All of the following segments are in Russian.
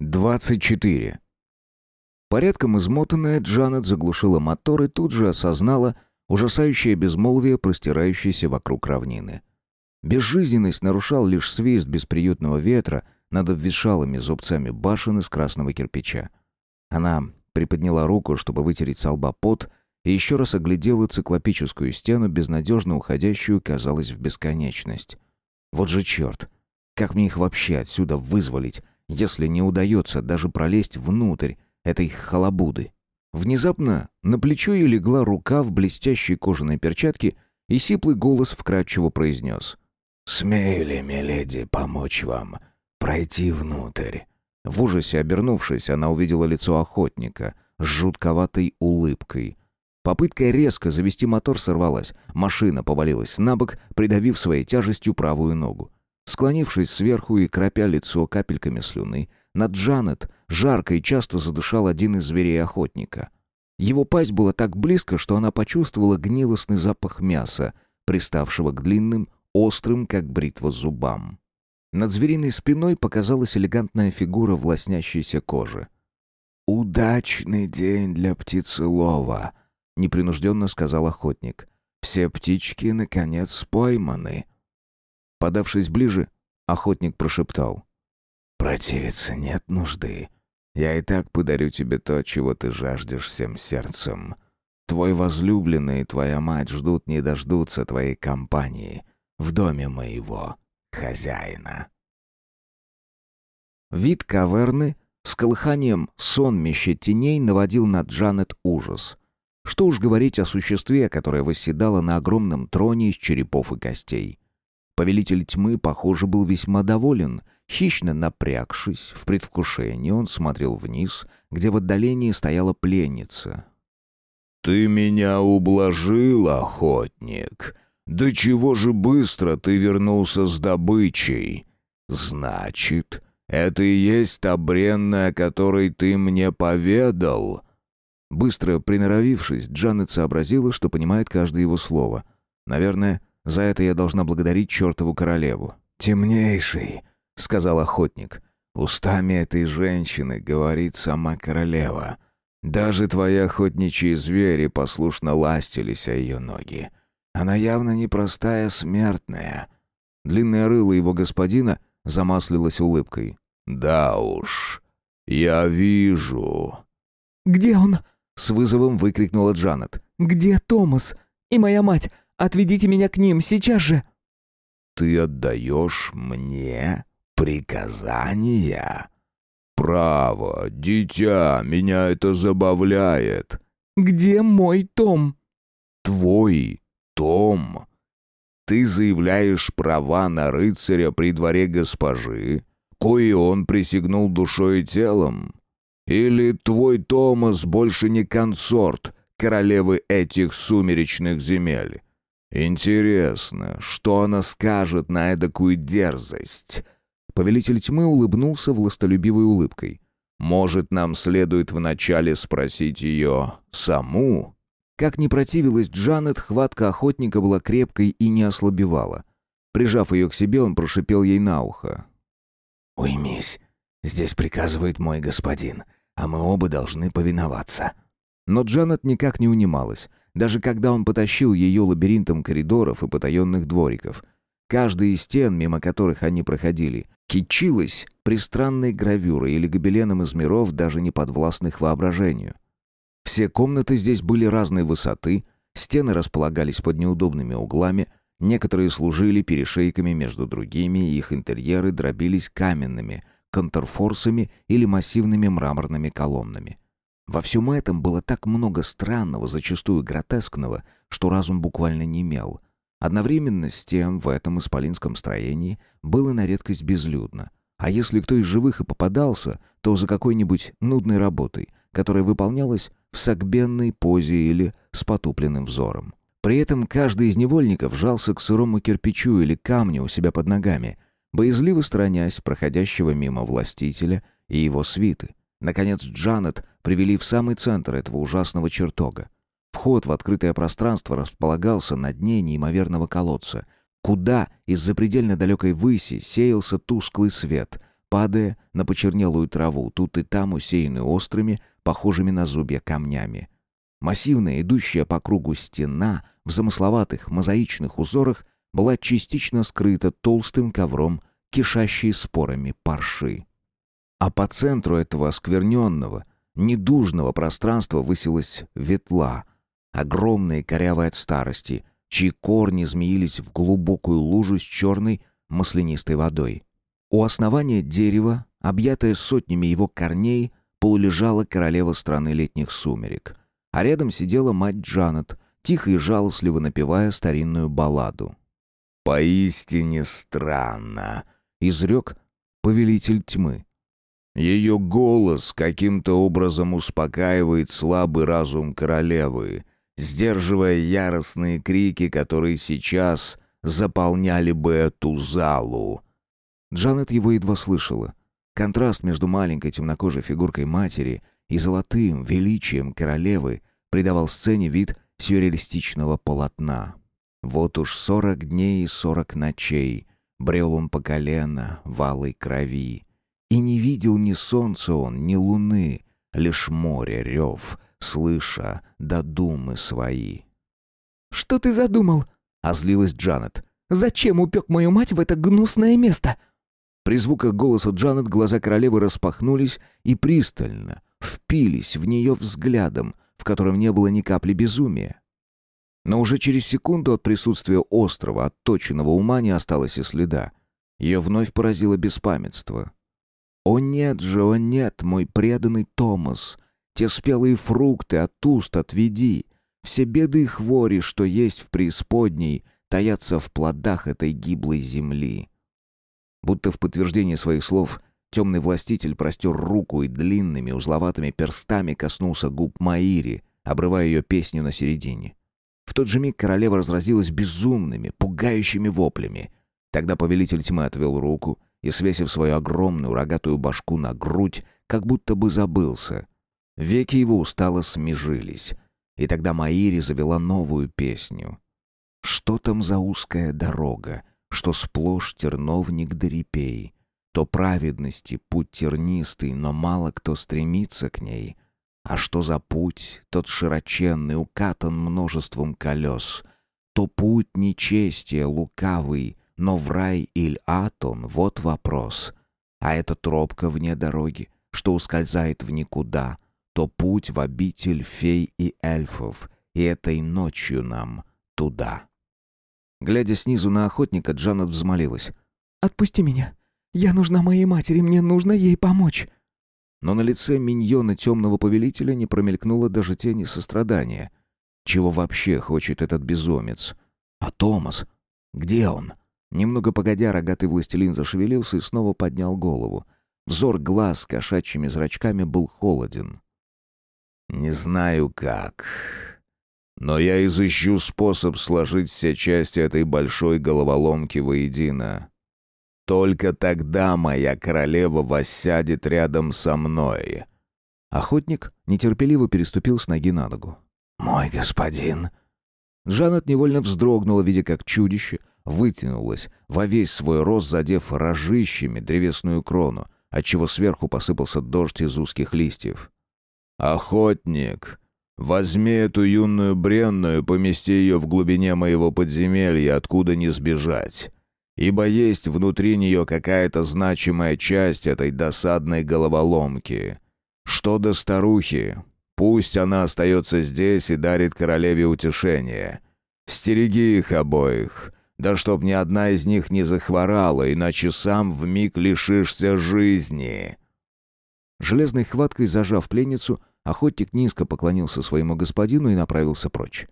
24. Порядком измотанная, Джанет заглушила мотор и тут же осознала ужасающее безмолвие, простирающееся вокруг равнины. Безжизненность нарушал лишь свист бесприютного ветра над обветшалыми зубцами башен из красного кирпича. Она приподняла руку, чтобы вытереть со лба пот, и еще раз оглядела циклопическую стену, безнадежно уходящую, казалось, в бесконечность. Вот же черт! Как мне их вообще отсюда вызволить, если не удается даже пролезть внутрь этой халабуды. Внезапно на плечо ей легла рука в блестящей кожаной перчатке, и сиплый голос вкрадчиво произнес. «Смею ли, миледи, помочь вам пройти внутрь?» В ужасе обернувшись, она увидела лицо охотника с жутковатой улыбкой. Попытка резко завести мотор сорвалась. Машина повалилась на бок, придавив своей тяжестью правую ногу. Склонившись сверху и кропя лицо капельками слюны, над Джанет жарко и часто задышал один из зверей охотника. Его пасть была так близко, что она почувствовала гнилостный запах мяса, приставшего к длинным, острым, как бритва, зубам. Над звериной спиной показалась элегантная фигура в лоснящейся коже. «Удачный день для птицелова», — непринужденно сказал охотник. «Все птички, наконец, пойманы». Подавшись ближе, охотник прошептал. «Противиться нет нужды. Я и так подарю тебе то, чего ты жаждешь всем сердцем. Твой возлюбленный и твоя мать ждут не дождутся твоей компании в доме моего хозяина». Вид каверны с колыханием сонмища теней наводил на Джанет ужас. Что уж говорить о существе, которое восседало на огромном троне из черепов и костей. Повелитель тьмы, похоже, был весьма доволен. Хищно напрягшись, в предвкушении он смотрел вниз, где в отдалении стояла пленница. «Ты меня ублажил, охотник. Да чего же быстро ты вернулся с добычей? Значит, это и есть та бренная, о которой ты мне поведал?» Быстро приноровившись, Джанет сообразила, что понимает каждое его слово. Наверное, за это я должна благодарить чертову королеву». «Темнейший», — сказал охотник. «Устами этой женщины говорит сама королева. Даже твои охотничьи звери послушно ластились о ее ноги. Она явно непростая смертная». Длинное рыло его господина замаслилось улыбкой. «Да уж, я вижу». «Где он?» — с вызовом выкрикнула Джанет. «Где Томас и моя мать? Отведите меня к ним сейчас же!» «Ты отдаешь мне приказания?» «Право, дитя, меня это забавляет». «Где мой Том?» «Твой Том? Ты заявляешь права на рыцаря при дворе госпожи, кои он присягнул душой и телом? Или твой Томас больше не консорт королевы этих сумеречных земель?» «Интересно, что она скажет на эдакую дерзость?» Повелитель тьмы улыбнулся властолюбивой улыбкой. «Может, нам следует вначале спросить ее саму?» Как ни противилась Джанет, хватка охотника была крепкой и не ослабевала. Прижав ее к себе, он прошипел ей на ухо. «Уймись. Здесь приказывает мой господин, а мы оба должны повиноваться». Но Джанет никак не унималась даже когда он потащил ее лабиринтом коридоров и потаенных двориков. Каждая из стен, мимо которых они проходили, кичилась пристранной гравюрой или гобеленом из миров, даже не подвластных воображению. Все комнаты здесь были разной высоты, стены располагались под неудобными углами, некоторые служили перешейками между другими, и их интерьеры дробились каменными, контрфорсами или массивными мраморными колоннами. Во всем этом было так много странного, зачастую гротескного, что разум буквально немел. Одновременно с тем в этом исполинском строении было на редкость безлюдно. А если кто из живых и попадался, то за какой-нибудь нудной работой, которая выполнялась в согбенной позе или с потупленным взором. При этом каждый из невольников жался к сырому кирпичу или камню у себя под ногами, боязливо сторонясь проходящего мимо властителя и его свиты. Наконец Джанет привели в самый центр этого ужасного чертога. Вход в открытое пространство располагался на дне неимоверного колодца, куда из запредельно далекой выси сеялся тусклый свет, падая на почернелую траву, тут и там усеянную острыми, похожими на зубья камнями. Массивная, идущая по кругу стена в замысловатых мозаичных узорах была частично скрыта толстым ковром, кишащей спорами парши. А по центру этого оскверненного, недужного пространства высилась ветла, огромная и от старости, чьи корни змеились в глубокую лужу с черной маслянистой водой. У основания дерева, объятая сотнями его корней, полулежала королева страны летних сумерек. А рядом сидела мать Джанет, тихо и жалостливо напевая старинную балладу. «Поистине странно», — изрек повелитель тьмы. Ее голос каким-то образом успокаивает слабый разум королевы, сдерживая яростные крики, которые сейчас заполняли бы эту залу. Джанет его едва слышала. Контраст между маленькой темнокожей фигуркой матери и золотым величием королевы придавал сцене вид сюрреалистичного полотна. Вот уж сорок дней и сорок ночей брел он по колено в крови. И не видел ни солнца он, ни луны, лишь море рев, слыша до думы свои. «Что ты задумал?» — озлилась Джанет. «Зачем упек мою мать в это гнусное место?» При звуках голоса Джанет глаза королевы распахнулись и пристально впились в нее взглядом, в котором не было ни капли безумия. Но уже через секунду от присутствия острого, отточенного ума не осталось и следа. Ее вновь поразило беспамятство. «О нет же, о нет, мой преданный Томас! Те спелые фрукты от уст отведи! Все беды и хвори, что есть в преисподней, таятся в плодах этой гиблой земли!» Будто в подтверждение своих слов, темный властитель простер руку и длинными узловатыми перстами коснулся губ Маири, обрывая ее песню на середине. В тот же миг королева разразилась безумными, пугающими воплями. Тогда повелитель тьмы отвел руку и, свесив свою огромную рогатую башку на грудь, как будто бы забылся. Веки его устало смежились. И тогда Маири завела новую песню. «Что там за узкая дорога, что сплошь терновник да репей? То праведности путь тернистый, но мало кто стремится к ней». А что за путь, тот широченный, укатан множеством колес? То путь нечестия, лукавый, но в рай или ад он, вот вопрос. А эта тропка вне дороги, что ускользает в никуда, то путь в обитель фей и эльфов, и этой ночью нам туда. Глядя снизу на охотника, Джанет взмолилась. «Отпусти меня. Я нужна моей матери, мне нужно ей помочь». Но на лице миньона темного повелителя не промелькнуло даже тени сострадания. Чего вообще хочет этот безумец? А Томас? Где он? Немного погодя, рогатый властелин зашевелился и снова поднял голову. Взор глаз кошачьими зрачками был холоден. «Не знаю как, но я изыщу способ сложить все части этой большой головоломки воедино. Только тогда моя королева воссядет рядом со мной». Охотник нетерпеливо переступил с ноги на ногу. «Мой господин». Джанет невольно вздрогнула, видя, как чудище вытянулось, во весь свой рост задев рожищами древесную крону, отчего сверху посыпался дождь из узких листьев. «Охотник, возьми эту юную бренную, помести ее в глубине моего подземелья, откуда не сбежать ибо есть внутри нее какая-то значимая часть этой досадной головоломки. Что до старухи, пусть она остается здесь и дарит королеве утешение. Стереги их обоих, да чтоб ни одна из них не захворала, иначе сам вмиг лишишься жизни». Железной хваткой зажав пленницу, охотник низко поклонился своему господину и направился прочь.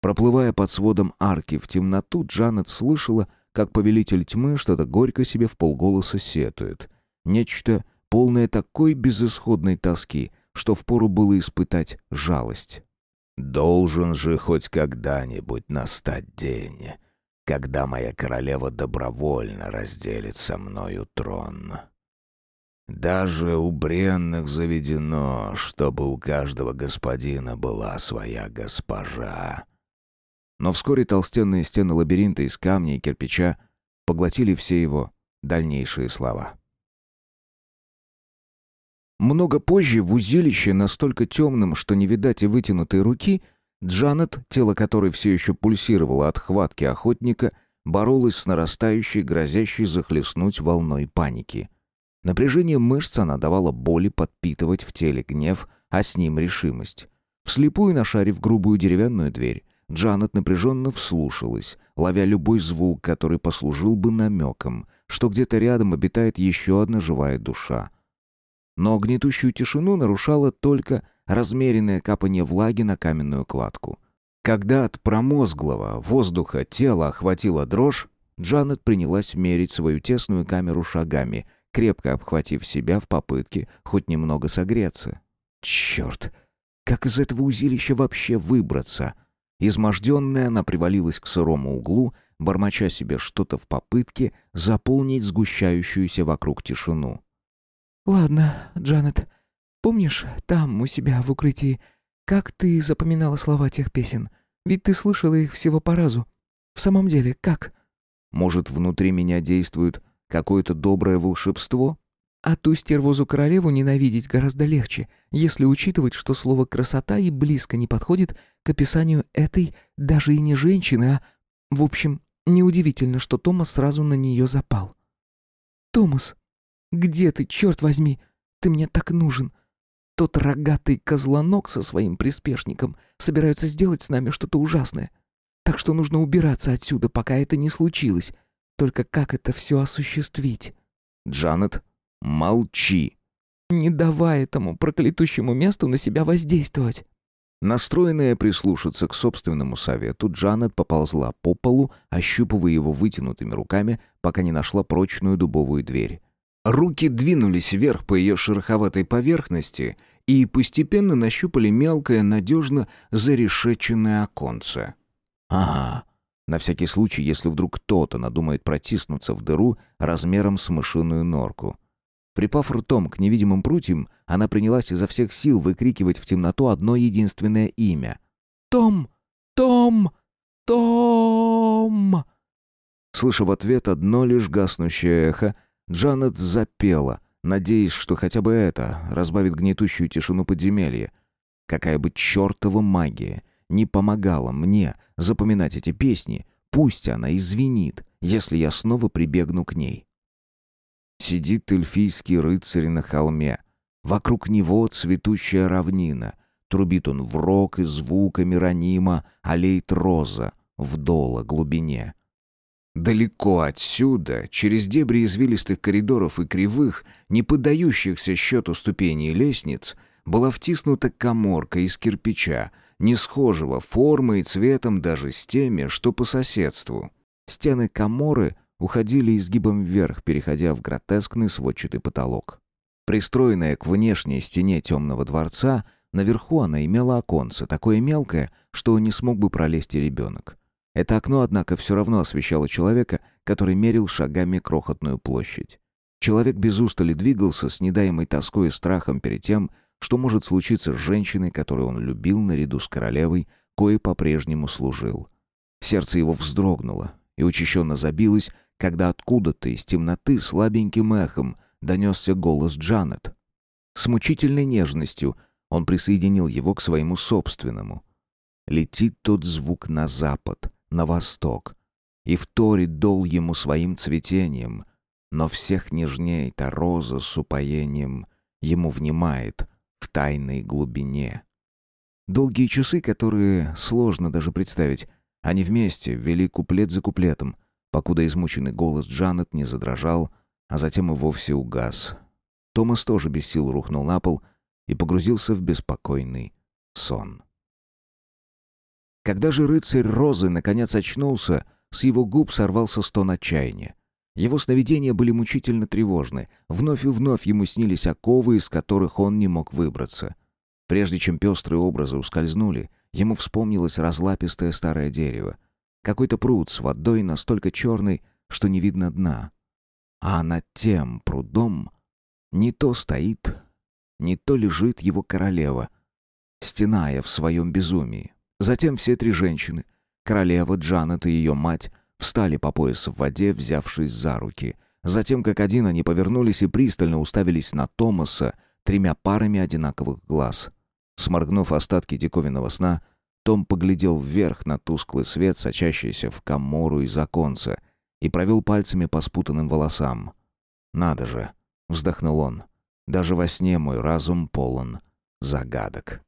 Проплывая под сводом арки в темноту, Джанет слышала, как повелитель тьмы что-то горько себе в полголоса сетует. Нечто полное такой безысходной тоски, что впору было испытать жалость. «Должен же хоть когда-нибудь настать день, когда моя королева добровольно разделит со мною трон. Даже у бренных заведено, чтобы у каждого господина была своя госпожа». Но вскоре толстенные стены лабиринта из камня и кирпича поглотили все его дальнейшие слова. Много позже в узилище, настолько темным, что не видать и вытянутой руки, Джанет, тело которой все еще пульсировало от хватки охотника, боролась с нарастающей, грозящей захлестнуть волной паники. Напряжение мышц она давала боли подпитывать в теле гнев, а с ним решимость. Вслепую нашарив грубую деревянную дверь, Джанет напряженно вслушалась, ловя любой звук, который послужил бы намеком, что где-то рядом обитает еще одна живая душа. Но гнетущую тишину нарушало только размеренное капание влаги на каменную кладку. Когда от промозглого воздуха тело охватило дрожь, Джанет принялась мерить свою тесную камеру шагами, крепко обхватив себя в попытке хоть немного согреться. «Черт! Как из этого узилища вообще выбраться?» Изможденная, она привалилась к сырому углу, бормоча себе что-то в попытке заполнить сгущающуюся вокруг тишину. «Ладно, Джанет, помнишь, там, у себя в укрытии, как ты запоминала слова тех песен? Ведь ты слышала их всего по разу. В самом деле, как?» «Может, внутри меня действует какое-то доброе волшебство?» А ту стервозу-королеву ненавидеть гораздо легче, если учитывать, что слово «красота» и близко не подходит к описанию этой даже и не женщины, а... В общем, неудивительно, что Томас сразу на нее запал. «Томас, где ты, черт возьми? Ты мне так нужен. Тот рогатый козлонок со своим приспешником собираются сделать с нами что-то ужасное. Так что нужно убираться отсюда, пока это не случилось. Только как это все осуществить?» Джанет Молчи. Не давай этому проклятущему месту на себя воздействовать. Настроенная прислушаться к собственному совету, Джанет поползла по полу, ощупывая его вытянутыми руками, пока не нашла прочную дубовую дверь. Руки двинулись вверх по ее шероховатой поверхности и постепенно нащупали мелкое, надежно зарешеченное оконце. Ага, на всякий случай, если вдруг кто-то надумает протиснуться в дыру размером с мышиную норку. Припав ртом к невидимым прутьям, она принялась изо всех сил выкрикивать в темноту одно единственное имя. «Том! Том! Том!» Слыша в ответ одно лишь гаснущее эхо, Джанет запела, надеясь, что хотя бы это разбавит гнетущую тишину подземелья. Какая бы чертова магия не помогала мне запоминать эти песни, пусть она извинит, если я снова прибегну к ней. Сидит эльфийский рыцарь на холме. Вокруг него цветущая равнина. Трубит он в рог и звуками ранима, аллеет роза в доло глубине. Далеко отсюда, через дебри извилистых коридоров и кривых, не поддающихся счету ступеней лестниц, была втиснута коморка из кирпича, не схожего формой и цветом даже с теми, что по соседству. Стены коморы уходили изгибом вверх, переходя в гротескный сводчатый потолок. Пристроенная к внешней стене темного дворца, наверху она имела оконце, такое мелкое, что не смог бы пролезть и ребенок. Это окно, однако, все равно освещало человека, который мерил шагами крохотную площадь. Человек без устали двигался с недаемой тоской и страхом перед тем, что может случиться с женщиной, которую он любил наряду с королевой, кое по-прежнему служил. Сердце его вздрогнуло и учащенно забилось, когда откуда-то из темноты слабеньким эхом донесся голос Джанет. С мучительной нежностью он присоединил его к своему собственному. Летит тот звук на запад, на восток, и вторит дол ему своим цветением, но всех нежней та роза с упоением ему внимает в тайной глубине. Долгие часы, которые сложно даже представить, они вместе вели куплет за куплетом, покуда измученный голос Джанет не задрожал, а затем и вовсе угас. Томас тоже без сил рухнул на пол и погрузился в беспокойный сон. Когда же рыцарь Розы наконец очнулся, с его губ сорвался стон отчаяния. Его сновидения были мучительно тревожны. Вновь и вновь ему снились оковы, из которых он не мог выбраться. Прежде чем пестрые образы ускользнули, ему вспомнилось разлапистое старое дерево. Какой-то пруд с водой настолько черный, что не видно дна. А над тем прудом не то стоит, не то лежит его королева, стеная в своем безумии. Затем все три женщины, королева, Джанет и ее мать, встали по пояс в воде, взявшись за руки. Затем, как один, они повернулись и пристально уставились на Томаса, тремя парами одинаковых глаз. Сморгнув остатки диковинного сна, том поглядел вверх на тусклый свет, сочащийся в комору из оконца, и провел пальцами по спутанным волосам. «Надо же!» — вздохнул он. «Даже во сне мой разум полон загадок».